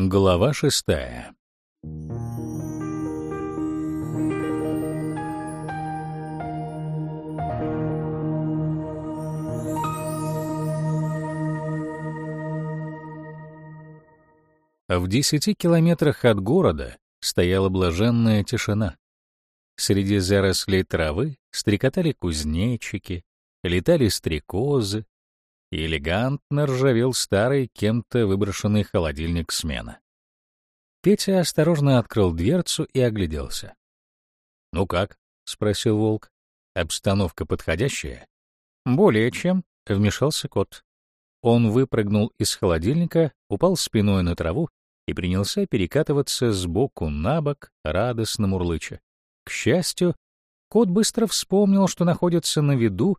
Глава шестая. В десяти километрах от города стояла блаженная тишина. Среди зарослей травы стрекотали кузнечики, летали стрекозы, и элегантно ржавел старый кем-то выброшенный холодильник смена. Петя осторожно открыл дверцу и огляделся. «Ну как?» — спросил волк. «Обстановка подходящая?» «Более чем», — вмешался кот. Он выпрыгнул из холодильника, упал спиной на траву и принялся перекатываться с боку на бок, радостно мурлыча. К счастью, кот быстро вспомнил, что находится на виду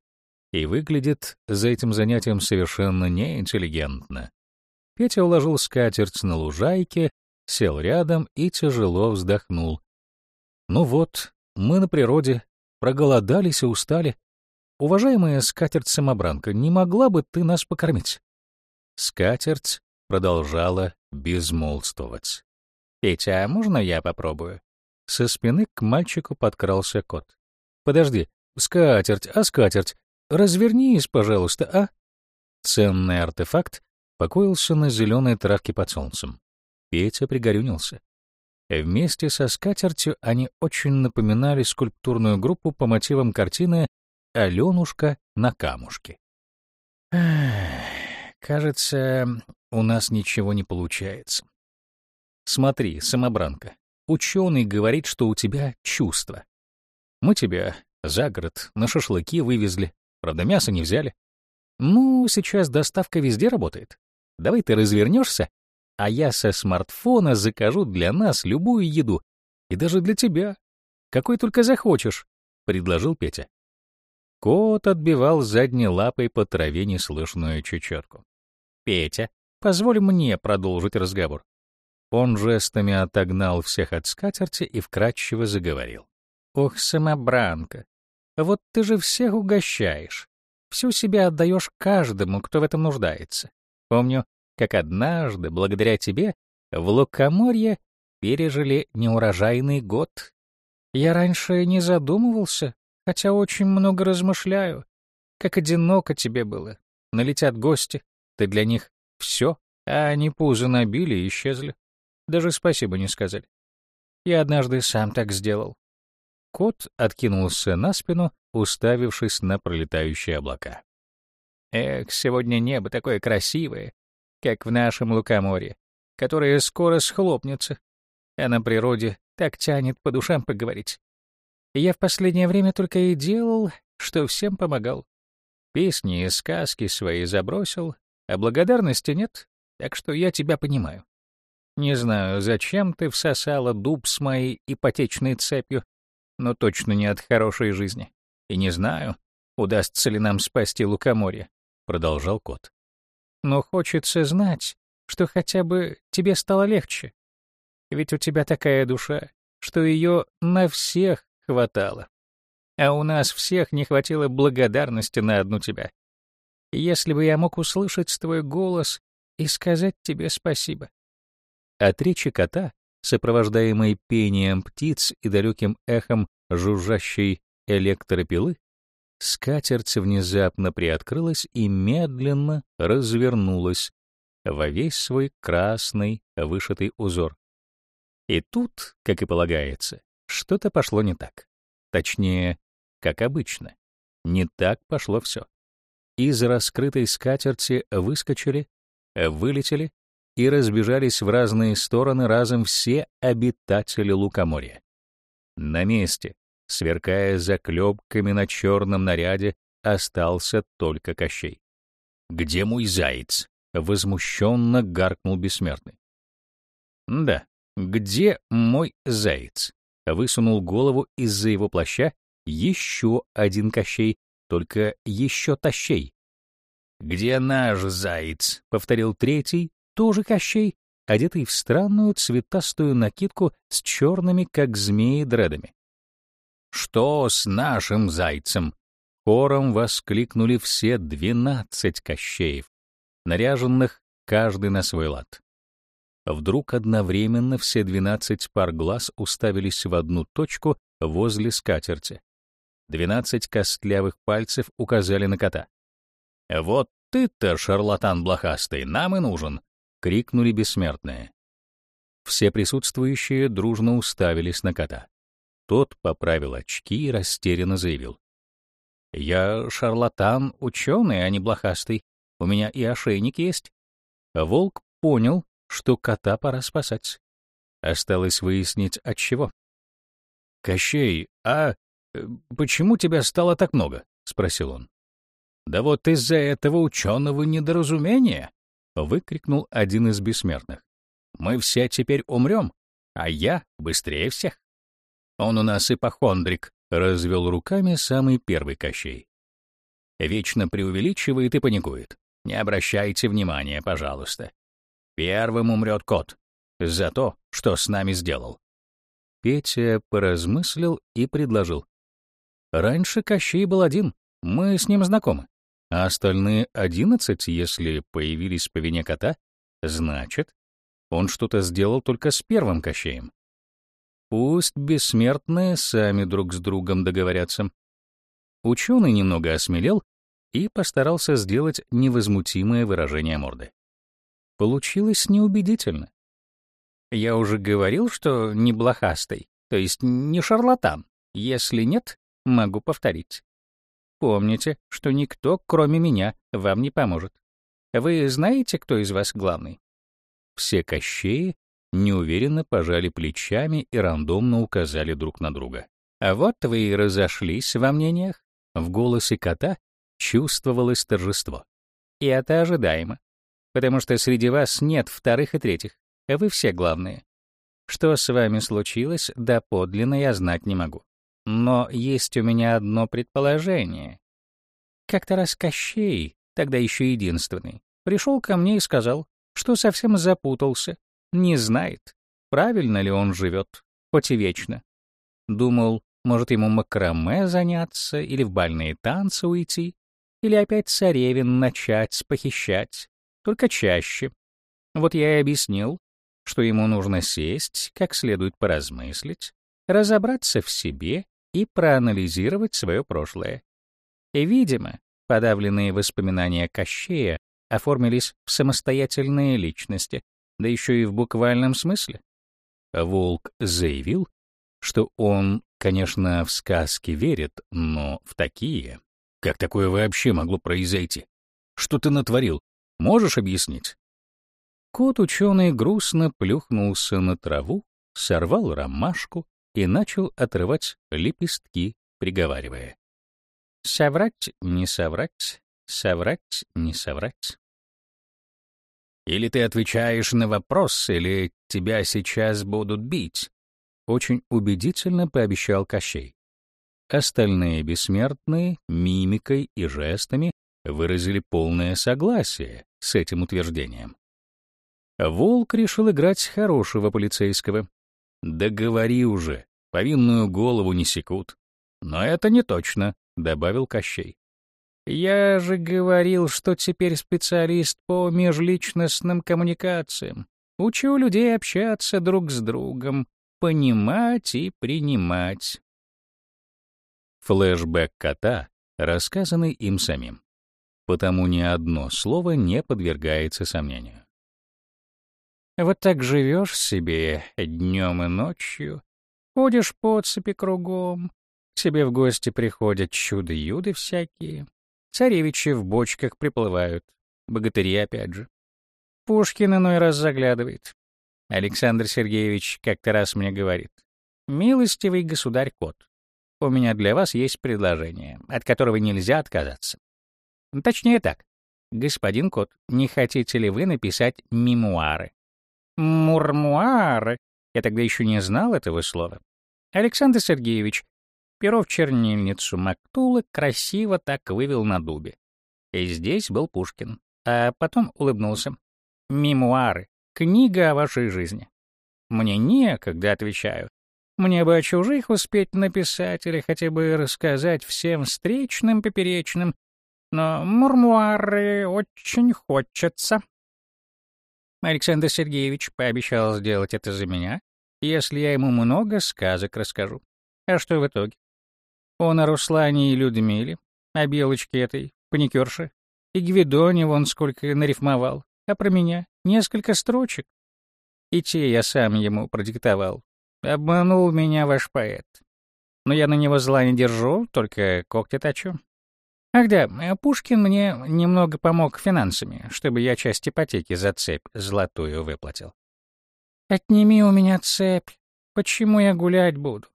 и выглядит за этим занятием совершенно неинтеллигентно. Петя уложил скатерть на лужайке, сел рядом и тяжело вздохнул. «Ну вот, мы на природе, проголодались и устали. Уважаемая скатерть-самобранка, не могла бы ты нас покормить?» Скатерть продолжала безмолвствовать. «Петя, а можно я попробую?» Со спины к мальчику подкрался кот. «Подожди, скатерть, а скатерть? Развернись, пожалуйста, а?» Ценный артефакт покоился на зеленой травке под солнцем. Петя пригорюнился. Вместе со скатертью они очень напоминали скульптурную группу по мотивам картины «Аленушка на камушке». «Кажется, у нас ничего не получается. Смотри, самобранка, ученый говорит, что у тебя чувства. Мы тебя за город на шашлыки вывезли, правда, мясо не взяли. Ну, сейчас доставка везде работает. Давай ты развернешься, а я со смартфона закажу для нас любую еду, и даже для тебя. Какой только захочешь, — предложил Петя. Кот отбивал задней лапой по траве неслышную чечетку. «Петя, позволь мне продолжить разговор». Он жестами отогнал всех от скатерти и вкратчиво заговорил. «Ох, самобранка, вот ты же всех угощаешь. Всю себя отдаешь каждому, кто в этом нуждается. Помню, как однажды, благодаря тебе, в Лукоморье пережили неурожайный год. Я раньше не задумывался, хотя очень много размышляю. Как одиноко тебе было. Налетят гости, ты для них все, а они пузо набили и исчезли. Даже спасибо не сказали. Я однажды сам так сделал. Кот откинулся на спину, уставившись на пролетающие облака. Эх, сегодня небо такое красивое, как в нашем Лукоморье, которое скоро схлопнется, а на природе так тянет по душам поговорить. Я в последнее время только и делал, что всем помогал. Песни и сказки свои забросил, а благодарности нет, так что я тебя понимаю. Не знаю, зачем ты всосала дуб с моей ипотечной цепью, но точно не от хорошей жизни. И не знаю, удастся ли нам спасти лукоморье, — продолжал кот. Но хочется знать, что хотя бы тебе стало легче. Ведь у тебя такая душа, что ее на всех хватало. А у нас всех не хватило благодарности на одну тебя. Если бы я мог услышать твой голос и сказать тебе спасибо. От речи кота сопровождаемый пением птиц и далеким эхом жужжащей электропилы, скатерть внезапно приоткрылась и медленно развернулась во весь свой красный вышитый узор. И тут, как и полагается, что-то пошло не так. Точнее, как обычно. Не так пошло все. Из раскрытой скатерти выскочили, вылетели и разбежались в разные стороны разом все обитатели лукоморья. На месте, сверкая заклепками на черном наряде, остался только Кощей. «Где мой заяц?» — возмущенно гаркнул бессмертный. «Да, где мой заяц?» — высунул голову из-за его плаща еще один Кощей, только еще тащей. «Где наш заяц?» — повторил третий, тоже Кощей, одетый в странную цветастую накидку с черными, как змеи, дредами. «Что с нашим зайцем?» Хором воскликнули все двенадцать Кощеев, наряженных каждый на свой лад. Вдруг одновременно все двенадцать пар глаз уставились в одну точку возле скатерти. Двенадцать костлявых пальцев указали на кота. «Вот ты-то, шарлатан блохастый, нам и нужен!» — крикнули бессмертные. Все присутствующие дружно уставились на кота. Тот поправил очки и растерянно заявил. «Я шарлатан, ученый, а не блохастый. У меня и ошейник есть». Волк понял, что кота пора спасать. Осталось выяснить, от чего. «Кощей, а э, почему тебя стало так много?» — спросил он. «Да вот из-за этого ученого недоразумения!» — выкрикнул один из бессмертных. «Мы все теперь умрем, а я быстрее всех». «Он у нас ипохондрик», — развел руками самый первый Кощей. «Вечно преувеличивает и паникует. Не обращайте внимания, пожалуйста. Первым умрет кот. За то, что с нами сделал. Петя поразмыслил и предложил. Раньше Кощей был один, мы с ним знакомы. А остальные одиннадцать, если появились по вине кота, значит, он что-то сделал только с первым Кощеем. Пусть бессмертные сами друг с другом договорятся. Ученый немного осмелел и постарался сделать невозмутимое выражение морды. Получилось неубедительно. Я уже говорил, что не блохастый, то есть не шарлатан. Если нет, могу повторить. Помните, что никто, кроме меня, вам не поможет. Вы знаете, кто из вас главный? Все кощеи неуверенно пожали плечами и рандомно указали друг на друга. А вот вы и разошлись во мнениях. В голосе кота чувствовалось торжество. И это ожидаемо потому что среди вас нет вторых и третьих, а вы все главные. Что с вами случилось, доподлинно я знать не могу. Но есть у меня одно предположение. Как-то раз Кощей, тогда еще единственный, пришел ко мне и сказал, что совсем запутался, не знает, правильно ли он живет, хоть и вечно. Думал, может, ему макраме заняться или в бальные танцы уйти, или опять царевин начать похищать только чаще. Вот я и объяснил, что ему нужно сесть, как следует поразмыслить, разобраться в себе и проанализировать свое прошлое. И, видимо, подавленные воспоминания Кощея оформились в самостоятельные личности, да еще и в буквальном смысле. Волк заявил, что он, конечно, в сказки верит, но в такие... Как такое вообще могло произойти? Что ты натворил? Можешь объяснить?» Кот-ученый грустно плюхнулся на траву, сорвал ромашку и начал отрывать лепестки, приговаривая. «Соврать, не соврать, соврать, не соврать». «Или ты отвечаешь на вопрос, или тебя сейчас будут бить», — очень убедительно пообещал Кощей. Остальные бессмертные мимикой и жестами выразили полное согласие с этим утверждением. Волк решил играть хорошего полицейского. «Да говори уже, повинную голову не секут». «Но это не точно», — добавил Кощей. «Я же говорил, что теперь специалист по межличностным коммуникациям. Учу людей общаться друг с другом, понимать и принимать». Флэшбэк кота, рассказанный им самим потому ни одно слово не подвергается сомнению. Вот так живешь себе днем и ночью, ходишь по цепи кругом, к себе в гости приходят чудо-юды всякие, царевичи в бочках приплывают, богатыри опять же. Пушкин иной раз заглядывает. Александр Сергеевич как-то раз мне говорит, «Милостивый государь-кот, у меня для вас есть предложение, от которого нельзя отказаться. Точнее так. Господин Кот, не хотите ли вы написать мемуары? Мурмуары? Я тогда еще не знал этого слова. Александр Сергеевич, перо в чернильницу Мактула красиво так вывел на дубе. И здесь был Пушкин. А потом улыбнулся. Мемуары. Книга о вашей жизни. Мне некогда, отвечаю. Мне бы о чужих успеть написать или хотя бы рассказать всем встречным, поперечным, но мурмуары очень хочется. Александр Сергеевич пообещал сделать это за меня, если я ему много сказок расскажу. А что в итоге? Он о Руслане и Людмиле, о Белочке этой, паникерше, и Гвидоне вон сколько нарифмовал, а про меня несколько строчек. И те я сам ему продиктовал. Обманул меня ваш поэт. Но я на него зла не держу, только когти точу. Ах да, Пушкин мне немного помог финансами, чтобы я часть ипотеки за цепь золотую выплатил. Отними у меня цепь. Почему я гулять буду?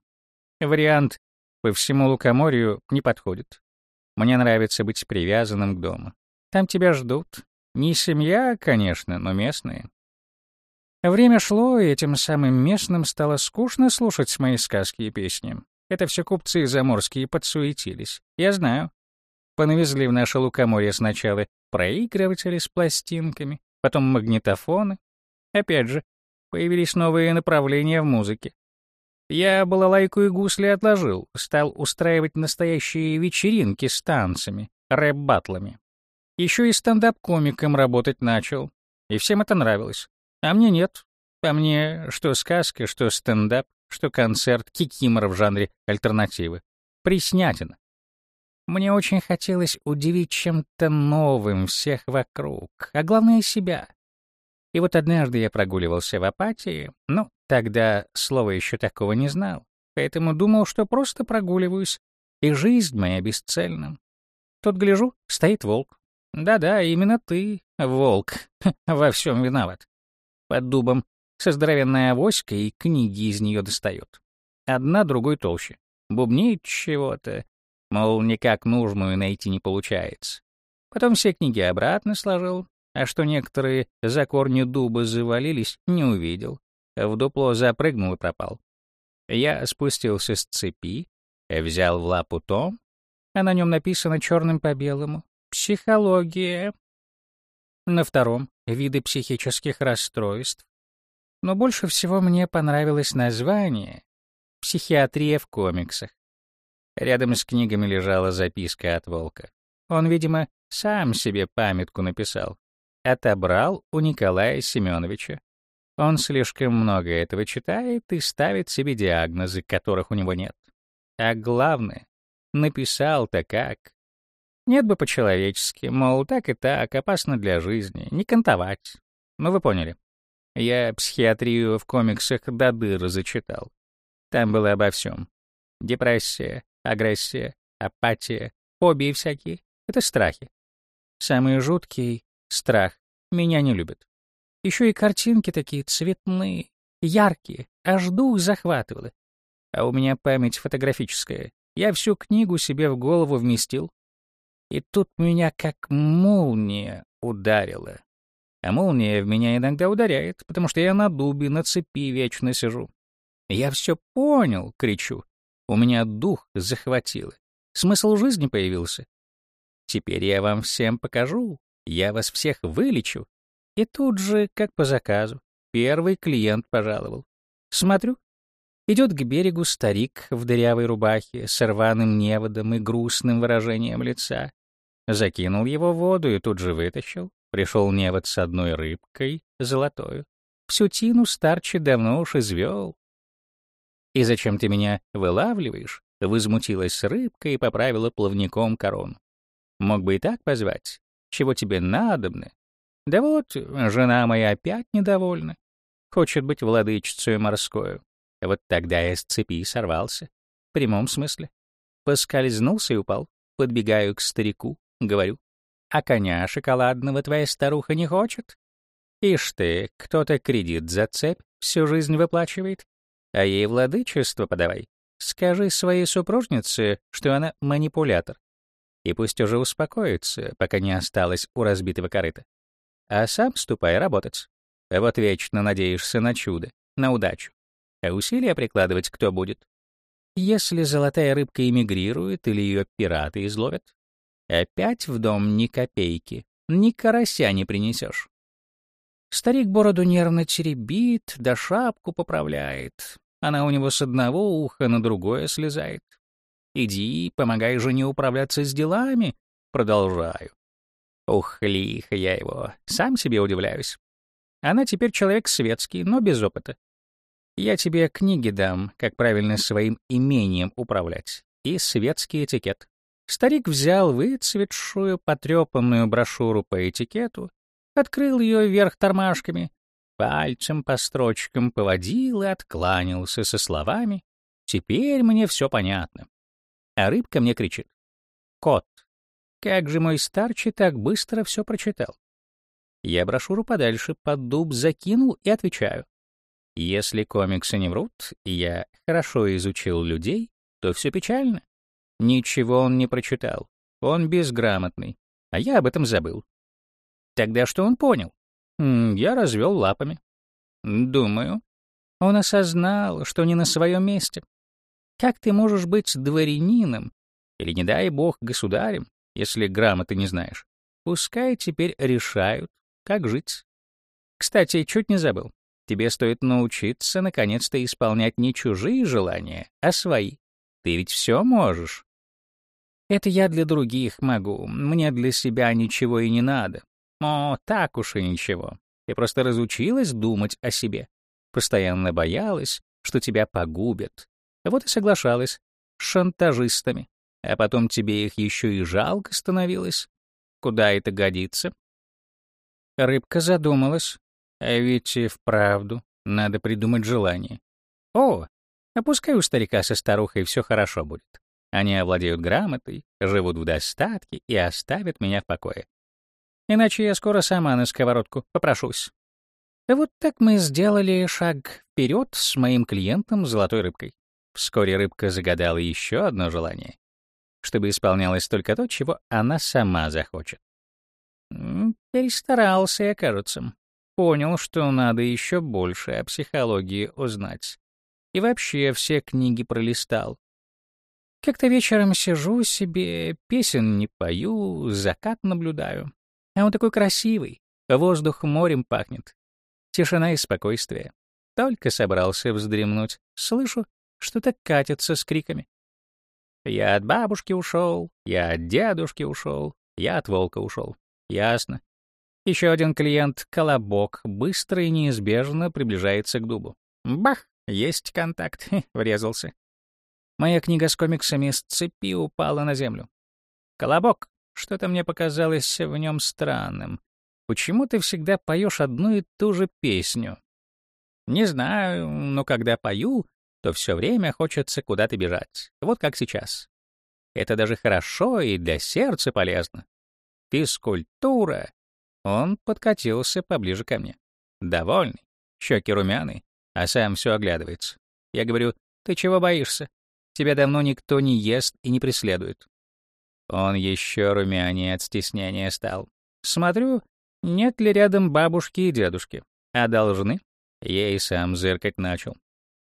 Вариант по всему лукоморью не подходит. Мне нравится быть привязанным к дому. Там тебя ждут. Не семья, конечно, но местные. Время шло, и этим самым местным стало скучно слушать мои сказки и песни. Это все купцы заморские подсуетились. Я знаю. Понавезли в наше лукоморье сначала проигрыватели с пластинками, потом магнитофоны. Опять же, появились новые направления в музыке. Я балалайку и гусли отложил, стал устраивать настоящие вечеринки с танцами, рэп-батлами. Еще и стендап-комиком работать начал, и всем это нравилось. А мне нет. По мне, что сказка, что стендап, что концерт кикимора в жанре альтернативы. Приснятина. Мне очень хотелось удивить чем-то новым всех вокруг, а главное — себя. И вот однажды я прогуливался в апатии, ну, тогда слова еще такого не знал, поэтому думал, что просто прогуливаюсь, и жизнь моя бесцельна. Тут гляжу, стоит волк. Да-да, именно ты, волк, во всем виноват под дубом, со здоровенной авоськой и книги из нее достает. Одна другой толще. Бубнит чего-то, мол, никак нужную найти не получается. Потом все книги обратно сложил, а что некоторые за корни дуба завалились, не увидел. В дупло запрыгнул и пропал. Я спустился с цепи, взял в лапу том, а на нем написано черным по белому «Психология». На втором виды психических расстройств. Но больше всего мне понравилось название «Психиатрия в комиксах». Рядом с книгами лежала записка от Волка. Он, видимо, сам себе памятку написал. Отобрал у Николая Семеновича. Он слишком много этого читает и ставит себе диагнозы, которых у него нет. А главное, написал-то как. Нет бы по-человечески, мол, так и так, опасно для жизни, не кантовать. Ну, вы поняли. Я психиатрию в комиксах до дыры зачитал. Там было обо всем. Депрессия, агрессия, апатия, фобии всякие — это страхи. Самый жуткий — страх. Меня не любят. Еще и картинки такие цветные, яркие, аж дух захватывало. А у меня память фотографическая. Я всю книгу себе в голову вместил, и тут меня как молния ударила. А молния в меня иногда ударяет, потому что я на дубе, на цепи вечно сижу. «Я все понял!» — кричу. У меня дух захватило. Смысл жизни появился. Теперь я вам всем покажу. Я вас всех вылечу. И тут же, как по заказу, первый клиент пожаловал. Смотрю, идет к берегу старик в дырявой рубахе с рваным неводом и грустным выражением лица. Закинул его в воду и тут же вытащил. Пришел невод с одной рыбкой, золотою. Всю тину старче давно уж извел. «И зачем ты меня вылавливаешь?» — возмутилась рыбка и поправила плавником корону. «Мог бы и так позвать. Чего тебе надобно?» «Да вот, жена моя опять недовольна. Хочет быть владычицей морскою. Вот тогда я с цепи сорвался. В прямом смысле. Поскользнулся и упал. Подбегаю к старику. Говорю, а коня шоколадного твоя старуха не хочет? Ишь ты, кто-то кредит за цепь всю жизнь выплачивает, а ей владычество подавай. Скажи своей супружнице, что она манипулятор. И пусть уже успокоится, пока не осталось у разбитого корыта. А сам ступай работать. Вот вечно надеешься на чудо, на удачу. А усилия прикладывать кто будет? Если золотая рыбка эмигрирует или ее пираты изловят, Опять в дом ни копейки, ни карася не принесешь. Старик бороду нервно теребит, да шапку поправляет. Она у него с одного уха на другое слезает. Иди, помогай жене управляться с делами. Продолжаю. Ух, лихо я его, сам себе удивляюсь. Она теперь человек светский, но без опыта. Я тебе книги дам, как правильно своим имением управлять, и светский этикет. Старик взял выцветшую, потрепанную брошюру по этикету, открыл ее вверх тормашками, пальцем по строчкам поводил и откланялся со словами «Теперь мне все понятно». А рыбка мне кричит «Кот, как же мой старчий так быстро все прочитал?» Я брошюру подальше под дуб закинул и отвечаю. Если комиксы не врут, и я хорошо изучил людей, то все печально. Ничего он не прочитал. Он безграмотный, а я об этом забыл. Тогда что он понял? Я развел лапами. Думаю, он осознал, что не на своем месте. Как ты можешь быть дворянином или, не дай бог, государем, если грамоты не знаешь? Пускай теперь решают, как жить. Кстати, чуть не забыл. Тебе стоит научиться наконец-то исполнять не чужие желания, а свои. Ты ведь все можешь. Это я для других могу, мне для себя ничего и не надо. О, так уж и ничего. Я просто разучилась думать о себе. Постоянно боялась, что тебя погубят. Вот и соглашалась с шантажистами. А потом тебе их еще и жалко становилось. Куда это годится? Рыбка задумалась. А ведь и вправду надо придумать желание. О, а пускай у старика со старухой все хорошо будет. Они овладеют грамотой, живут в достатке и оставят меня в покое. Иначе я скоро сама на сковородку попрошусь. Вот так мы сделали шаг вперед с моим клиентом золотой рыбкой. Вскоре рыбка загадала еще одно желание, чтобы исполнялось только то, чего она сама захочет. Перестарался я, кажется. Понял, что надо еще больше о психологии узнать. И вообще все книги пролистал. Как-то вечером сижу себе, песен не пою, закат наблюдаю. А он такой красивый, воздух морем пахнет. Тишина и спокойствие. Только собрался вздремнуть, слышу, что-то катится с криками. Я от бабушки ушел, я от дедушки ушел, я от волка ушел. Ясно. Еще один клиент, колобок, быстро и неизбежно приближается к дубу. Бах! Есть контакт. Врезался. Моя книга с комиксами с цепи упала на землю. Колобок, что-то мне показалось в нем странным. Почему ты всегда поешь одну и ту же песню? Не знаю, но когда пою, то все время хочется куда-то бежать. Вот как сейчас. Это даже хорошо и для сердца полезно. Физкультура. Он подкатился поближе ко мне. Довольный, щеки румяные, а сам все оглядывается. Я говорю, ты чего боишься? Тебя давно никто не ест и не преследует. Он еще румянее от стеснения стал. Смотрю, нет ли рядом бабушки и дедушки. А должны? Я и сам зыркать начал.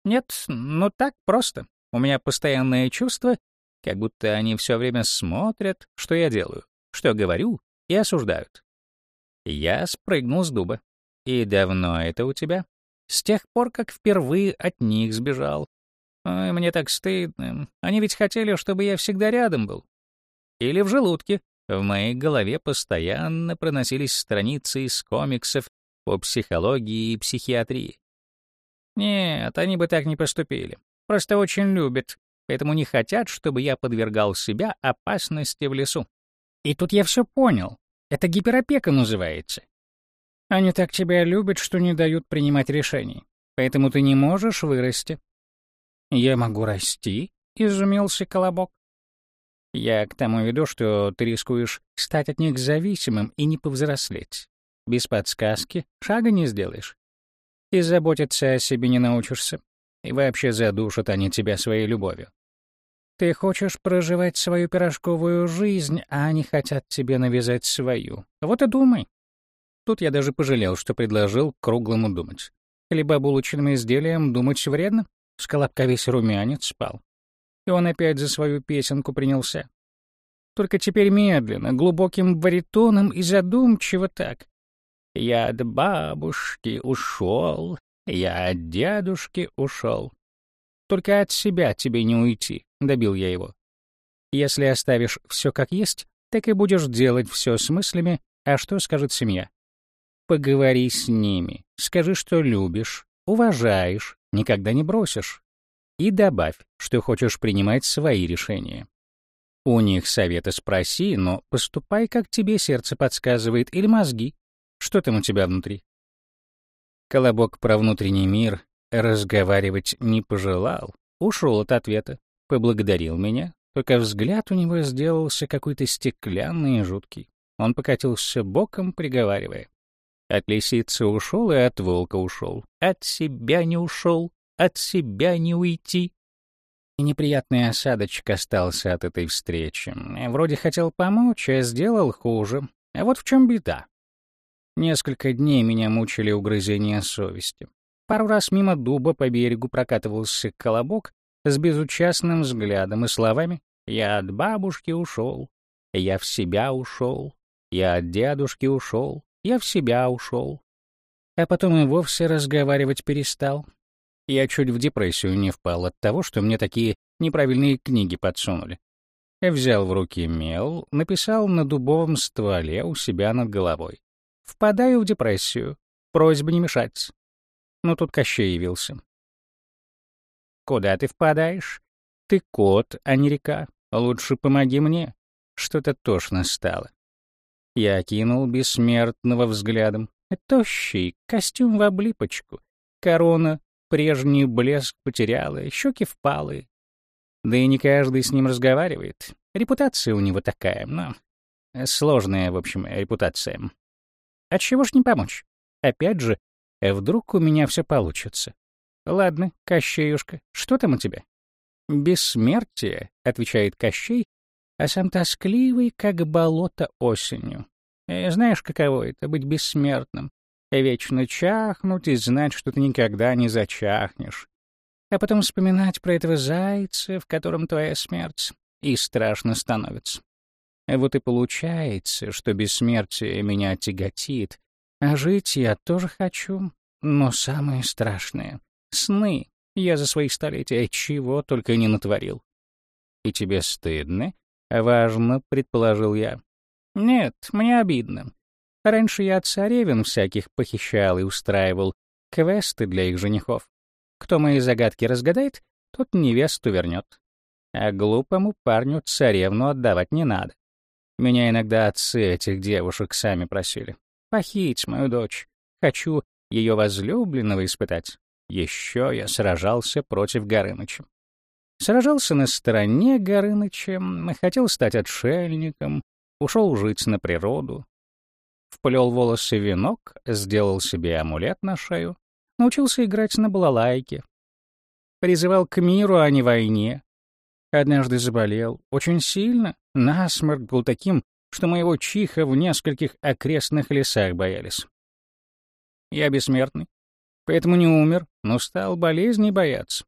Нет, ну так просто. У меня постоянное чувство, как будто они все время смотрят, что я делаю, что говорю, и осуждают. Я спрыгнул с дуба. И давно это у тебя? С тех пор, как впервые от них сбежал. Ой, мне так стыдно. Они ведь хотели, чтобы я всегда рядом был или в желудке. В моей голове постоянно проносились страницы из комиксов по психологии и психиатрии. Нет, они бы так не поступили. Просто очень любят, поэтому не хотят, чтобы я подвергал себя опасности в лесу. И тут я все понял. Это гиперопека называется. Они так тебя любят, что не дают принимать решений. Поэтому ты не можешь вырасти. Я могу расти, — изумился Колобок. Я к тому веду, что ты рискуешь стать от них зависимым и не повзрослеть. Без подсказки шага не сделаешь. И заботиться о себе не научишься. И вообще задушат они тебя своей любовью. Ты хочешь проживать свою пирожковую жизнь, а они хотят тебе навязать свою. Вот и думай. Тут я даже пожалел, что предложил круглому думать. Либо булочным изделием думать вредно. С колобка весь румянец спал и он опять за свою песенку принялся. Только теперь медленно, глубоким баритоном и задумчиво так. «Я от бабушки ушел, я от дедушки ушел. Только от себя тебе не уйти», — добил я его. «Если оставишь все как есть, так и будешь делать все с мыслями, а что скажет семья. Поговори с ними, скажи, что любишь, уважаешь, никогда не бросишь. И добавь, что хочешь принимать свои решения. У них советы спроси, но поступай, как тебе сердце подсказывает, или мозги. Что там у тебя внутри? Колобок про внутренний мир разговаривать не пожелал, ушел от ответа, поблагодарил меня, только взгляд у него сделался какой-то стеклянный и жуткий. Он покатился боком, приговаривая. От лисицы ушел и от волка ушел. От себя не ушел, от себя не уйти. И неприятный осадочек остался от этой встречи. Вроде хотел помочь, а сделал хуже. А вот в чем беда. Несколько дней меня мучили угрызения совести. Пару раз мимо дуба по берегу прокатывался колобок с безучастным взглядом и словами «Я от бабушки ушел, я в себя ушел, я от дедушки ушел, я в себя ушел». А потом и вовсе разговаривать перестал. Я чуть в депрессию не впал от того, что мне такие неправильные книги подсунули. Я взял в руки мел, написал на дубовом стволе у себя над головой. Впадаю в депрессию. Просьба не мешать. Но тут Кощей явился. «Куда ты впадаешь? Ты кот, а не река. Лучше помоги мне. Что-то тошно стало». Я окинул бессмертного взглядом. Тощий, костюм в облипочку, корона, прежний блеск потеряла, щеки впалые. Да и не каждый с ним разговаривает. Репутация у него такая, но... Сложная, в общем, репутация. Отчего ж не помочь? Опять же, вдруг у меня все получится. Ладно, Кощеюшка, что там у тебя? Бессмертие, отвечает Кощей, а сам тоскливый, как болото осенью. И э, знаешь, каково это — быть бессмертным? Вечно чахнуть и знать, что ты никогда не зачахнешь. А потом вспоминать про этого зайца, в котором твоя смерть, и страшно становится. Вот и получается, что бессмертие меня тяготит, а жить я тоже хочу. Но самое страшное — сны. Я за свои столетия чего только не натворил. И тебе стыдно? Важно, предположил я. Нет, мне обидно. Раньше я царевин всяких похищал и устраивал квесты для их женихов. Кто мои загадки разгадает, тот невесту вернет. А глупому парню царевну отдавать не надо. Меня иногда отцы этих девушек сами просили. Похить мою дочь. Хочу ее возлюбленного испытать. Еще я сражался против Горыныча. Сражался на стороне Горыныча, хотел стать отшельником, ушел жить на природу. Вплел волосы венок, сделал себе амулет на шею, научился играть на балалайке. Призывал к миру, а не войне. Однажды заболел, очень сильно, Насморк был таким, что моего чиха в нескольких окрестных лесах боялись. Я бессмертный, поэтому не умер, но стал болезней бояться.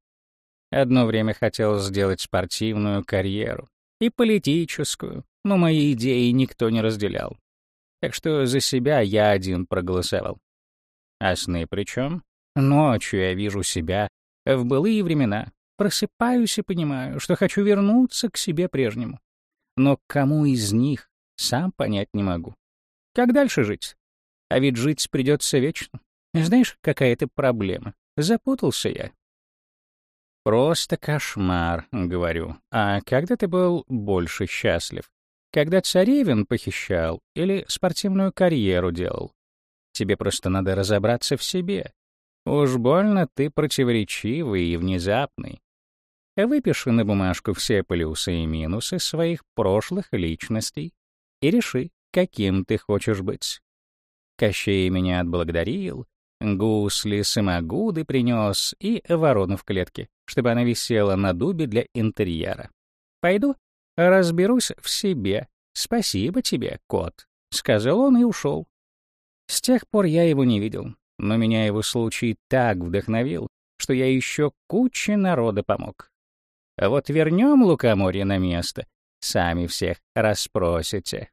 Одно время хотел сделать спортивную карьеру и политическую, но мои идеи никто не разделял. Так что за себя я один проголосовал. А сны при чем? Ночью я вижу себя в былые времена, просыпаюсь и понимаю, что хочу вернуться к себе прежнему но кому из них, сам понять не могу. Как дальше жить? А ведь жить придется вечно. Знаешь, какая это проблема? Запутался я. Просто кошмар, говорю. А когда ты был больше счастлив? Когда царевин похищал или спортивную карьеру делал? Тебе просто надо разобраться в себе. Уж больно ты противоречивый и внезапный. Выпиши на бумажку все плюсы и минусы своих прошлых личностей и реши, каким ты хочешь быть. Кощей меня отблагодарил, гусли самогуды принес и ворону в клетке, чтобы она висела на дубе для интерьера. Пойду, разберусь в себе. Спасибо тебе, кот, — сказал он и ушел. С тех пор я его не видел, но меня его случай так вдохновил, что я еще куче народа помог. Вот вернем лукоморье на место, сами всех расспросите.